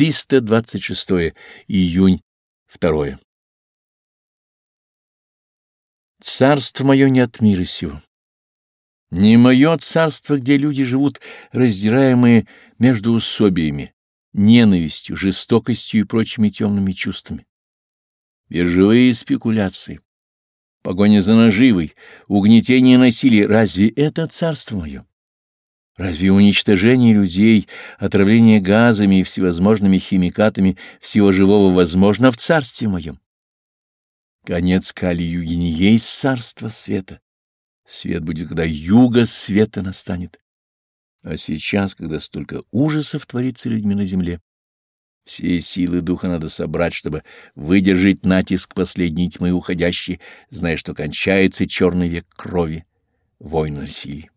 326 июнь 2. Царство мое не от мира сего. Не мое царство, где люди живут, раздираемые между усобиями, ненавистью, жестокостью и прочими темными чувствами. Биржевые спекуляции, погоня за наживой, угнетение насилия — разве это царство мое? Разве уничтожение людей, отравление газами и всевозможными химикатами всего живого возможно в царстве моем? Конец Кали-юги не есть царство света. Свет будет, когда юга света настанет. А сейчас, когда столько ужасов творится людьми на земле, все силы духа надо собрать, чтобы выдержать натиск последней тьмы уходящей, зная, что кончается черный век крови, войн насилия.